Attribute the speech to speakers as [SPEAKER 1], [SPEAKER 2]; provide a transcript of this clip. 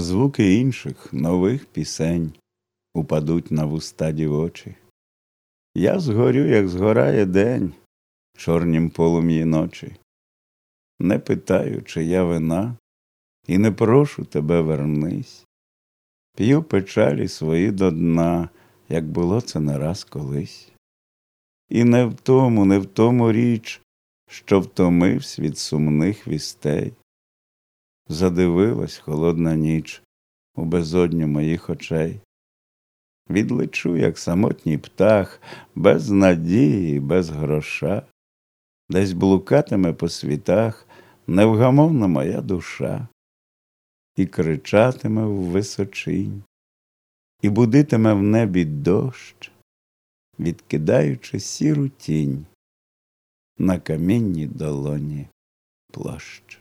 [SPEAKER 1] звуки інших нових пісень упадуть на вуста дівочі. Я згорю, як згорає день, чорнім полум'ї ночі. Не питаю, чи я вина, і не прошу тебе вернись. П'ю печалі свої до дна, як було це не раз колись. І не в тому, не в тому річ, що втомився від сумних вістей. Задивилась холодна ніч у безодню моїх очей. Відлечу, як самотній птах, без надії, без гроша, десь блукатиме по світах невгамовна моя душа, і кричатиме в височинь, і будитиме в небі дощ, відкидаючи сіру тінь на камінній долоні площ.